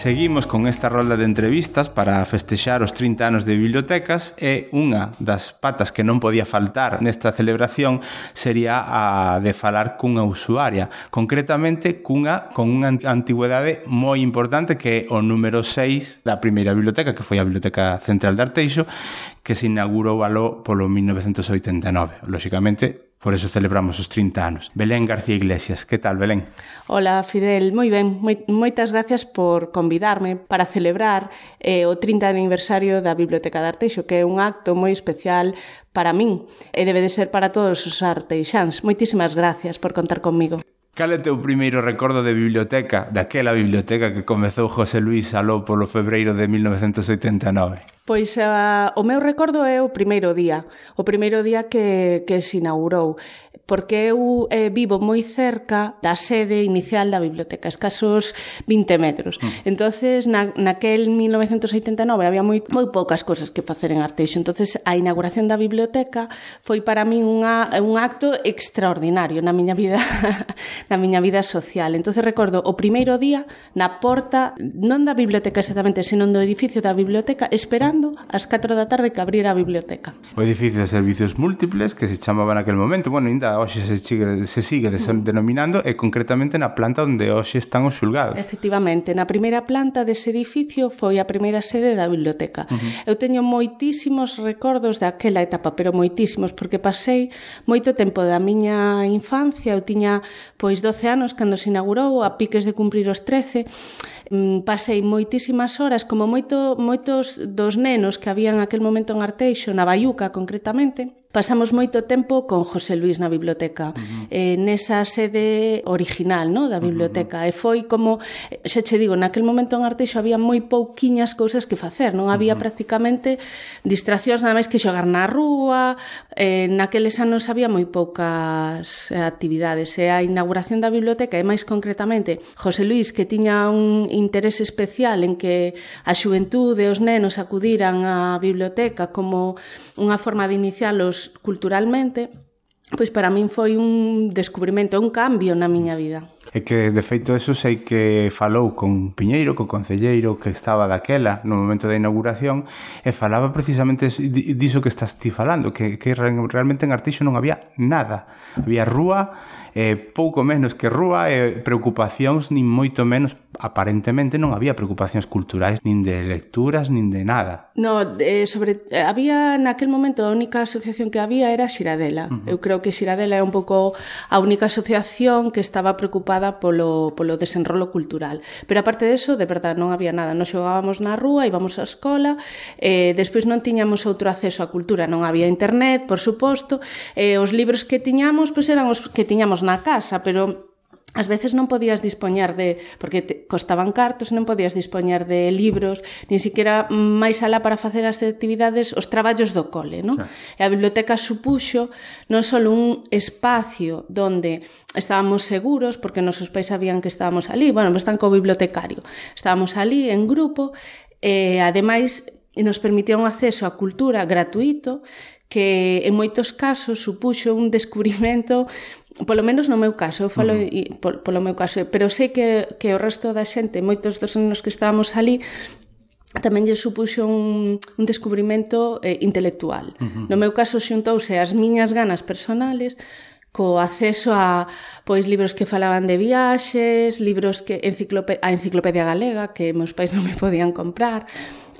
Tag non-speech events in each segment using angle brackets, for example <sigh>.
Seguimos con esta rolda de entrevistas para festexar os 30 anos de bibliotecas e unha das patas que non podía faltar nesta celebración sería a de falar cunha usuaria, concretamente cunha con unha antigüedade moi importante que é o número 6 da primeira biblioteca, que foi a Biblioteca Central de Arteixo, que se inaugurou aló polo 1989. Lóxicamente, Por eso celebramos os 30 anos. Belén García Iglesias, que tal, Belén? Hola, Fidel, moi ben. Moitas gracias por convidarme para celebrar eh, o 30 aniversario da Biblioteca de Arteixo, que é un acto moi especial para min e debe de ser para todos os arteixans. Moitísimas gracias por contar comigo. Cal é teu primeiro recordo de biblioteca, daquela biblioteca que comezou José Luis Saló polo febreiro de 1989? Pois a, o meu recordo é o primeiro día, o primeiro día que, que se inaugurou, porque eu eh, vivo moi cerca da sede inicial da biblioteca, escasos 20 metros. Mm. entonces na, naquel 1989 había moi, moi poucas cousas que facer en Arteixo, entonces a inauguración da biblioteca foi para min unha, un acto extraordinario na miña vida <laughs> na miña vida social. entonces recordo o primeiro día na porta, non da biblioteca exactamente, senón do edificio da biblioteca, esperando cando, ás 4 da tarde que abrira a biblioteca. O edificio de servicios múltiples que se chamaba naquel momento, bueno, ainda hoxe se, sigue, se sigue denominando e concretamente na planta onde hoxe están os xulgados. Efectivamente, na primeira planta dese edificio foi a primeira sede da biblioteca. Uh -huh. Eu teño moitísimos recordos daquela etapa, pero moitísimos, porque pasei moito tempo da miña infancia, eu tiña pois 12 anos cando se inaugurou, a piques de cumprir os 13, Mm, pasei moitísimas horas, como moito, moitos dos nenos que habían aquel momento en Arteixo, na Baiuca concretamente, Pasamos moito tempo con José Luis na biblioteca, uh -huh. eh, nesa sede original no, da biblioteca, uh -huh. e foi como, eh, xa che digo, naquel momento en Arteixo había moi pouquiñas cousas que facer, non había uh -huh. prácticamente distraccións nada máis que xogar na rúa, eh, naqueles anos había moi poucas eh, actividades, e a inauguración da biblioteca, e máis concretamente, José Luis, que tiña un interés especial en que a xuventude e os nenos acudiran á biblioteca como unha forma de inicialos culturalmente, pois para min foi un descubrimento, un cambio na miña vida. É que, de feito, eso sei que falou con Piñeiro, co concelleiro que estaba daquela no momento da inauguración e falaba precisamente diso que estás ti falando, que, que realmente en Artixo non había nada. Había rúa eh, pouco menos que rúa e eh, preocupacións nin moito menos aparentemente non había preocupacións culturais nin de lecturas nin de nada. No, eh, sobre eh, había naquel momento a única asociación que había era Xiradela. Uh -huh. Eu creo que Xiradela é un pouco a única asociación que estaba preocupada polo polo desenrolo cultural. Pero aparte de eso, de verdad, non había nada. Nos xogábamos na rúa, íbamos á escola, eh, despois non tiñamos outro acceso á cultura, non había internet, por suposto, eh, os libros que tiñamos pois eran os que tiñamos na casa, pero ás veces non podías dispoñar de, porque te, costaban cartos, non podías dispoñar de libros, nin siquiera máis alá para facer as actividades, os traballos do cole, non? Claro. E a biblioteca supuxo non só un espacio donde estábamos seguros, porque nosos pais sabían que estábamos ali, bueno, están co bibliotecario, estábamos ali en grupo, e ademais nos permitía un acceso á cultura gratuito que en moitos casos supuxo un descubrimento polo menos no meu caso, eu falo uh -huh. I, pol, polo meu caso, pero sei que, que o resto da xente, moitos dos nenos que estábamos ali, tamén lle supuxo un, un descubrimento eh, intelectual. Uh -huh. No meu caso xuntouse as miñas ganas personales, co acceso a pois libros que falaban de viaxes, libros que enciclope a enciclopedia galega que meus pais <laughs> non me podían comprar,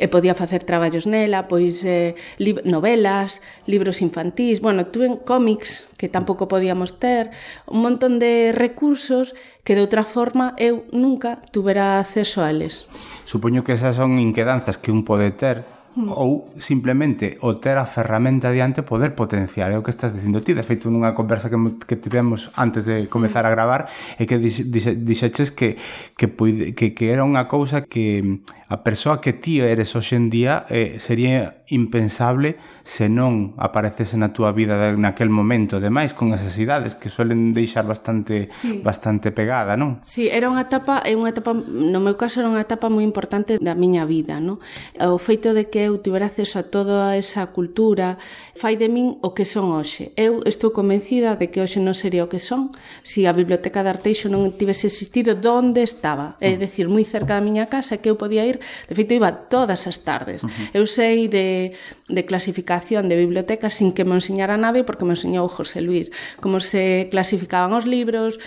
e podía facer traballos nela, pois eh, li novelas, libros infantís, bueno, tuve cómics que tampouco podíamos ter, un montón de recursos que de outra forma eu nunca tuvera acceso a eles. Supoño que esas son inquedanzas que un pode ter mm. ou simplemente o ter a ferramenta diante poder potenciar, é o que estás dicindo ti, de feito nunha conversa que, que tivemos antes de comezar a gravar, é que dixeches que, que, que, que era unha cousa que A persoa que ti eres hoxe en día eh, sería impensable se non aparecese na túa vida naquel momento, demais con esas idades que suelen deixar bastante sí. bastante pegada, non? Sí, era unha etapa, é unha etapa, no meu caso era unha etapa moi importante da miña vida, non? O feito de que eu tivera acceso a toda esa cultura fai de min o que son hoxe. Eu estou convencida de que hoxe non sería o que son se si a Biblioteca de Arteixo non tivese existido donde estaba, é mm. dicir, moi cerca da miña casa que eu podía ir De feito, iba todas as tardes. Uh -huh. Eu sei de, de clasificación de bibliotecas sin que me enseñara nadie porque me enseñou José Luis. Como se clasificaban os libros,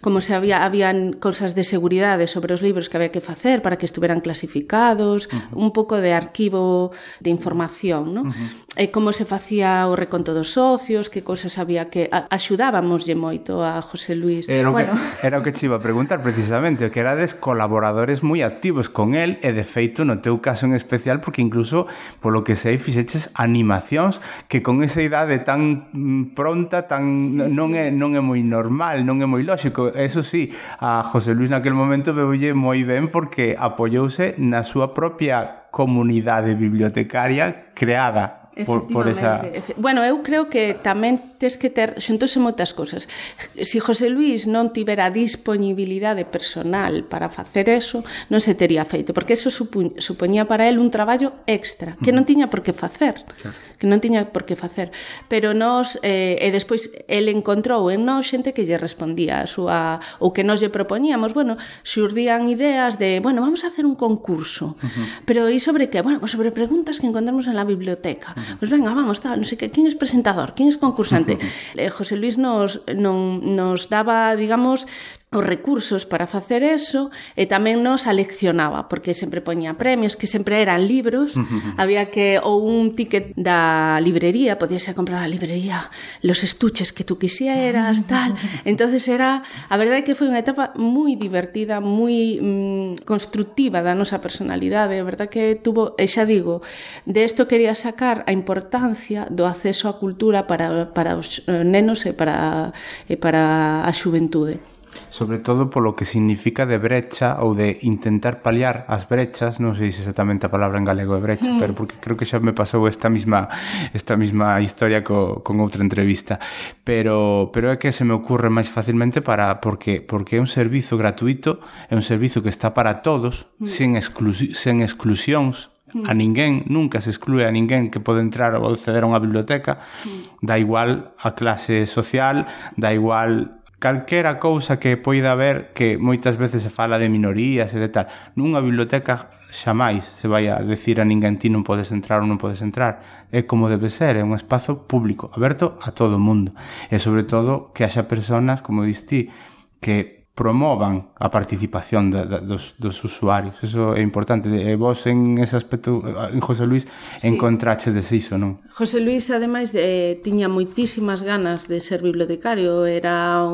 como se había habían cousas de seguridade sobre os libros que había que facer para que estuveran clasificados, uh -huh. un pouco de arquivo de información, ¿no? Uh -huh e como se facía o reconto dos socios, que cousas había que axudábamoslle moito a José Luis. Era o, bueno. que, <laughs> era o que te iba a preguntar precisamente, que erades colaboradores moi activos con el e de feito no teu caso en especial porque incluso polo que sei fixeches animacións que con esa idade tan mm, pronta, tan sí, non sí. é non é moi normal, non é moi lógico. Eso sí, a José Luis naquel momento veulle moi ben porque apoyouse na súa propia comunidade bibliotecaria creada por, por esa... Bueno, eu creo que tamén tes que ter xuntouse moitas cousas. Se si José Luis non tivera disponibilidade personal para facer eso, non se tería feito, porque eso supoñía para el un traballo extra que non tiña por que facer. Claro que non tiña por que facer. Pero nós, eh, e despois, el encontrou en nós xente que lle respondía a súa, o que nos lle propoñíamos, bueno, xurdían ideas de, bueno, vamos a hacer un concurso, uh -huh. pero e sobre que? Bueno, sobre preguntas que encontramos en la biblioteca. Uh -huh. Pois pues venga, vamos, tal, non sei que, quen é presentador, quen é concursante? Uh <laughs> -huh. eh, José Luis nos, non, nos daba, digamos, os recursos para facer eso e tamén nos aleccionaba porque sempre poñía premios que sempre eran libros. Uh -huh. había que ou un ticket da librería podías comprar a librería los estuches que tú quisieras ah. tal. Entonces era a verdade que foi unha etapa moi divertida moi mm, constructiva da nosa personalidade. A verdade que tuvo e xa digo de isto quería sacar a importancia do acceso á cultura para, para os eh, nenos e para, e para a xuventude sobre todo polo que significa de brecha ou de intentar paliar as brechas, non sei se exactamente a palabra en galego é brecha, mm. pero porque creo que xa me pasou esta misma esta misma historia co, con outra entrevista, pero pero é que se me ocurre máis facilmente para porque porque é un servizo gratuito, é un servizo que está para todos, mm. sen exclu sen exclusións, mm. a ninguén, nunca se exclúe a ninguén que pode entrar ou acceder a unha biblioteca, mm. da igual a clase social, da igual calquera cousa que poida haber que moitas veces se fala de minorías e de tal. Nunha biblioteca xamais se vai a decir a ninguén ti non podes entrar ou non podes entrar. É como debe ser, é un espazo público, aberto a todo o mundo. E sobre todo que haxa personas, como dis ti, que promovan a participación da, da, dos, dos usuarios. Eso é importante. E vos en ese aspecto, eh, en José Luis, sí. encontraxe des iso, non? José Luis, ademais, de, tiña moitísimas ganas de ser bibliotecario. Era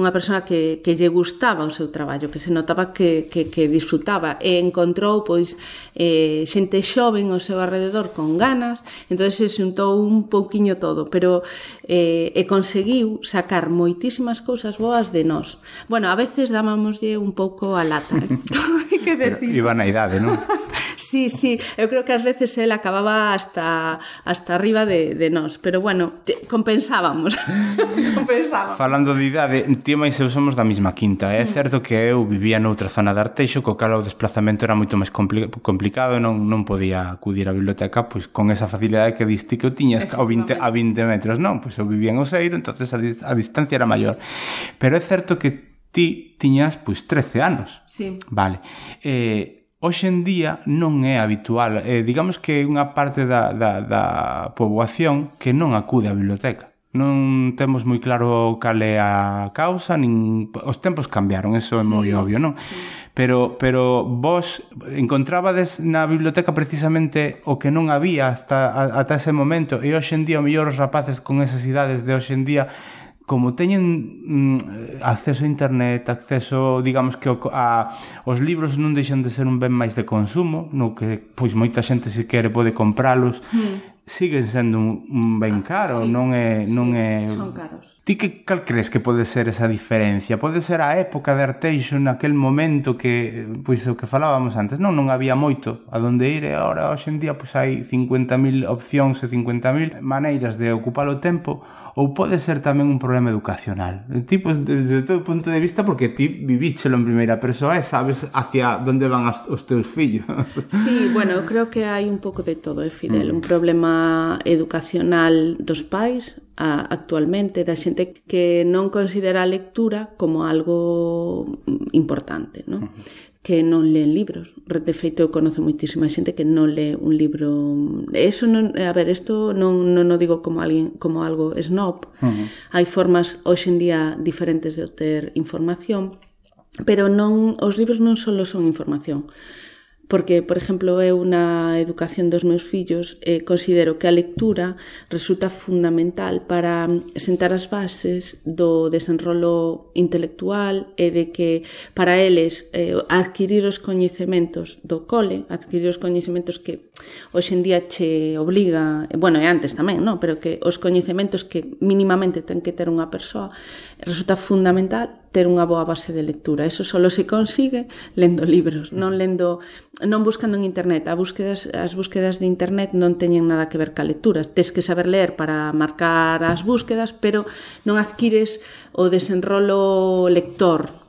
unha persona que, que lle gustaba o seu traballo, que se notaba que, que, que disfrutaba. E encontrou, pois, eh, xente xoven ao seu alrededor con ganas. entón se xuntou un pouquiño todo, pero eh, e conseguiu sacar moitísimas cousas boas de nós. Bueno, a veces veces dábamoslle un pouco a lata. Eh? <laughs> que decir. Iba na idade, non? <laughs> sí, sí, eu creo que ás veces el acababa hasta hasta arriba de, de nós, pero bueno, te, compensábamos. <laughs> compensábamos. Falando de idade, ti máis eu somos da mesma quinta, eh? é mm. certo que eu vivía noutra zona de Arteixo, co cal o desplazamento era moito máis compli complicado e non, non podía acudir á biblioteca pois con esa facilidade que diste que eu tiñas ao 20, a 20 metros, non? Pois eu vivía en Oseiro, entonces a, a distancia era maior. Pero é certo que ti tiñas pois 13 anos. Sí. Vale. Eh, hoxe en día non é habitual, eh, digamos que é unha parte da, da, da poboación que non acude á biblioteca. Non temos moi claro cal é a causa, nin os tempos cambiaron, eso é sí. moi obvio, non? Sí. Pero pero vos encontrabades na biblioteca precisamente o que non había hasta a, ata ese momento e hoxe en día o mellor os rapaces con esas idades de hoxe en día como teñen mm, acceso a internet, acceso, digamos que a, os libros non deixan de ser un ben máis de consumo, no que pois moita xente se quere pode compralos. Mm siguen sendo un ben ah, caro, sí, non é non sí, é son caros. Ti que cal crees que pode ser esa diferencia? Pode ser a época de Arteixo naquel momento que pois o que falábamos antes, non non había moito a donde ir e agora hoxe en día pois hai 50.000 opcións e 50.000 maneiras de ocupar o tempo ou pode ser tamén un problema educacional. Ti pois desde todo punto de vista porque ti vivíchelo en primeira persoa e sabes hacia onde van os teus fillos. Sí, bueno, creo que hai un pouco de todo, é eh, Fidel, mm. un problema educacional dos pais a, actualmente da xente que non considera a lectura como algo importante, non? Uh -huh que non leen libros. De feito, eu conozo moitísima xente que non lee un libro. Eso non, a ver, isto non non o digo como alguén como algo snob. Uh -huh. Hai formas hoxe en día diferentes de obter información, pero non os libros non só son información porque, por exemplo, eu na educación dos meus fillos eh, considero que a lectura resulta fundamental para sentar as bases do desenrolo intelectual e de que para eles eh, adquirir os coñecementos do cole, adquirir os coñecementos que hoxe en día che obliga, bueno, e antes tamén, non? pero que os coñecementos que mínimamente ten que ter unha persoa resulta fundamental ter unha boa base de lectura. Eso só se consigue lendo libros, non lendo non buscando en internet. A búsquedas, as búsquedas de internet non teñen nada que ver ca lectura. Tes que saber ler para marcar as búsquedas, pero non adquires o desenrolo lector,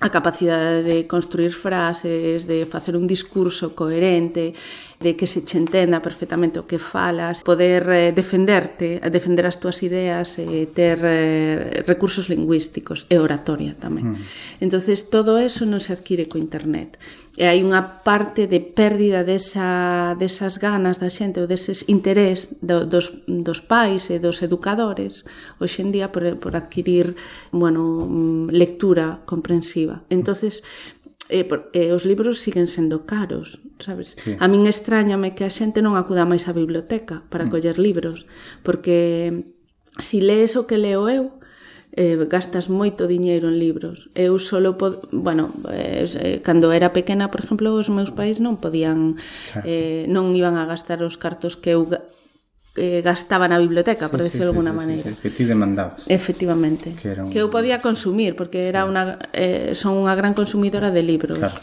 a capacidade de construir frases, de facer un discurso coherente, de que se che entenda perfectamente o que falas, poder eh, defenderte, defender as túas ideas, eh, ter eh, recursos lingüísticos e oratoria tamén. Mm. Entonces todo eso non se adquire co internet. E hai unha parte de pérdida desa, desas ganas da xente ou deses interés do, dos, dos pais e dos educadores hoxe en día por, por adquirir bueno, mm, lectura comprensiva. Entonces, mm e, por, e os libros siguen sendo caros, sabes? Sí. A min extrañame que a xente non acuda máis á biblioteca para mm. coller libros, porque mm, si lees o que leo eu, eh, gastas moito diñeiro en libros. Eu solo pod... bueno, eh, eh, cando era pequena, por exemplo, os meus pais non podían claro. eh, non iban a gastar os cartos que eu eh, gastaba na biblioteca, sí, por decirlo sí, de alguna sí, maneira. Sí, sí, que ti demandabas. Efectivamente. Que, era un... que eu podía consumir, porque era una, eh, son unha gran consumidora de libros. Claro.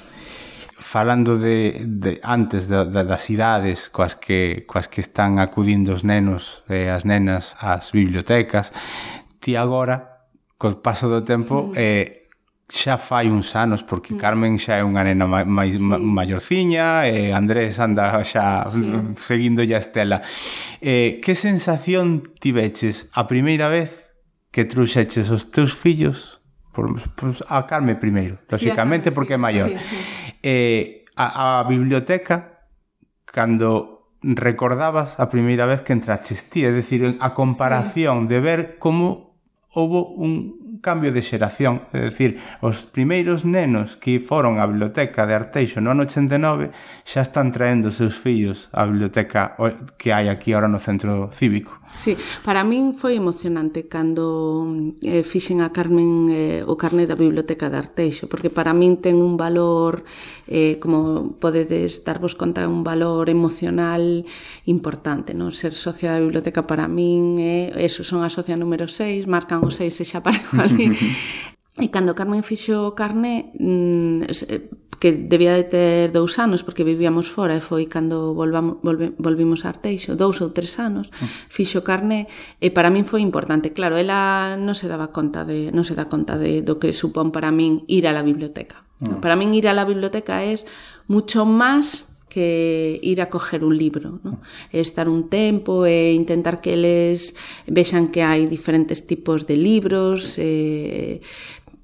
Falando de, de antes de, de, das idades coas que, coas que están acudindo os nenos e eh, as nenas ás bibliotecas, ti agora, co paso do tempo, mm. eh, xa fai uns anos porque Carmen xa é unha nena máis sí. Maiorciña e Andrés anda xa sí. <laughs> seguindo ya Estela. Eh, que sensación tiveches a primeira vez que truxeches os teus fillos por, por, a Carmen primeiro, lógicamente sí, porque é maior. Sí, sí. Eh, a, a biblioteca cando recordabas a primeira vez que entraches ti, é dicir, a comparación sí. de ver como houbo un, cambio de xeración, é dicir, os primeiros nenos que foron á biblioteca de Arteixo no ano 89 xa están traendo os seus fillos á biblioteca que hai aquí ahora no centro cívico. Sí, para min foi emocionante cando eh, fixen a Carmen eh, o carné da Biblioteca de Arteixo, porque para min ten un valor, eh, como podedes darvos conta, un valor emocional importante, non ser socia da biblioteca para min, eh, eso son a socia número 6, marcan o 6 e xa <laughs> aparezo ali. <laughs> e cando Carmen fixo carne, mm, que debía de ter dous anos porque vivíamos fora e foi cando volvamos, volve, volvimos a Arteixo, dous ou tres anos, ah. fixo carne e para min foi importante. Claro, ela non se daba conta de non se dá conta de do que supón para min ir a la biblioteca. No. Para min ir a la biblioteca es mucho máis que ir a coger un libro, ¿no? Ah. estar un tempo e intentar que eles vexan que hai diferentes tipos de libros, eh,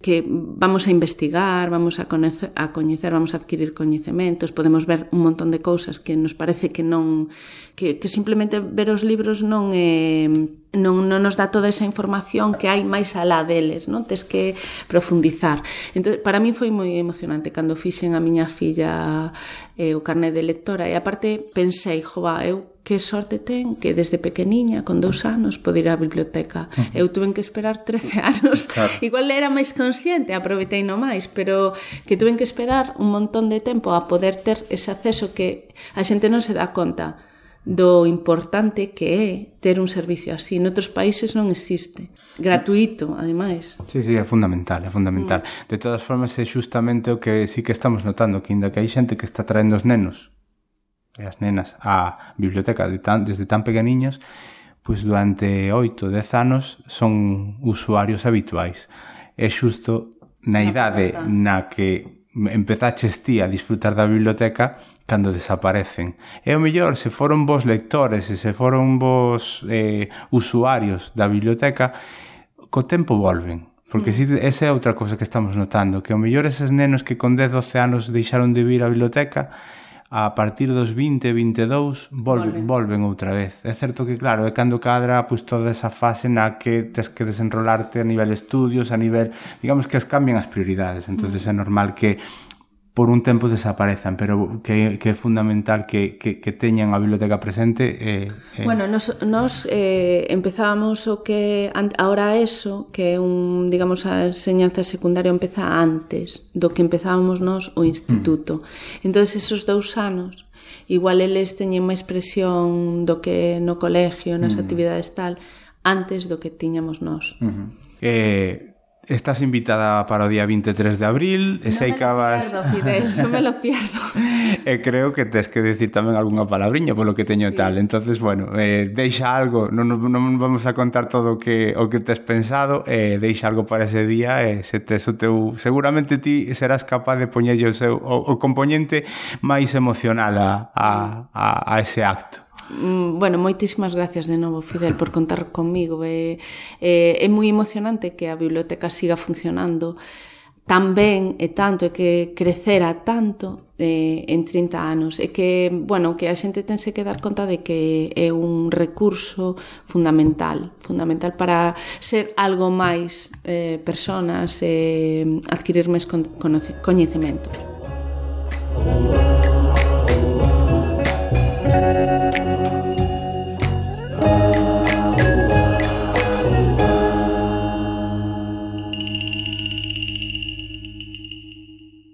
que vamos a investigar, vamos a coñecer, a coñecer, vamos a adquirir coñecementos, podemos ver un montón de cousas que nos parece que non que, que simplemente ver os libros non é eh, non, non nos dá toda esa información que hai máis alá deles, non? Tes que profundizar. Entón, para min foi moi emocionante cando fixen a miña filla eh, o carnet de lectora e aparte pensei, jova, eu que sorte ten que desde pequeniña, con dous anos, pode ir á biblioteca. Uh -huh. Eu tuven que esperar 13 <laughs> anos. Claro. Igual era máis consciente, aproveitei no máis, pero que tuven que esperar un montón de tempo a poder ter ese acceso que a xente non se dá conta do importante que é ter un servicio así. Noutros países non existe. Gratuito, ademais. Sí, sí, é fundamental, é fundamental. Mm. De todas formas, é justamente o que sí que estamos notando, que inda que hai xente que está traendo os nenos e as nenas á biblioteca de tan, desde tan pequeniños, pois durante 8, 10 anos son usuarios habituais. É xusto na idade na que empezaches ti a disfrutar da biblioteca, cando desaparecen. E o mellor, se foron vos lectores e se foron vos eh, usuarios da biblioteca, co tempo volven. Porque mm. si, esa é outra cousa que estamos notando, que o mellor eses nenos que con 10, 12 anos deixaron de vir á biblioteca, a partir dos 20, 22 volven, volven. volven outra vez. É certo que claro, é cando cadra pois toda esa fase na que tes que desenrolarte a nivel estudios, a nivel, digamos que as cambian as prioridades, entonces mm. é normal que por un tempo desaparezan, pero que, que é fundamental que, que, que teñan a biblioteca presente. Eh, eh. Bueno, nos, nos eh, empezábamos o que ahora eso, que un, digamos a enseñanza secundaria empeza antes do que empezábamos nós o mm. instituto. Mm. entonces esos dous anos, igual eles teñen máis presión do que no colegio, nas mm. actividades tal, antes do que tiñamos nós. Mm -hmm. eh, Estás invitada para o día 23 de abril e sei que vas... Non me lo pierdo, Fidel, non me lo pierdo. e creo que tes que decir tamén algunha palabriña polo que teño sí. tal. entonces bueno, eh, deixa algo, non, non vamos a contar todo o que, o que tes pensado, eh, deixa algo para ese día e eh, se tes o teu... Seguramente ti serás capaz de poñerlle o, seu, o, o componente máis emocional a, a, a, a ese acto. Mm, bueno, moitísimas gracias de novo, Fidel, por contar comigo. É, é, é moi emocionante que a biblioteca siga funcionando tan ben e tanto e que crecera tanto eh, en 30 anos e que, bueno, que a xente tense que dar conta de que é un recurso fundamental, fundamental para ser algo máis eh, personas e eh, adquirir máis con, coñecemento. Thank you.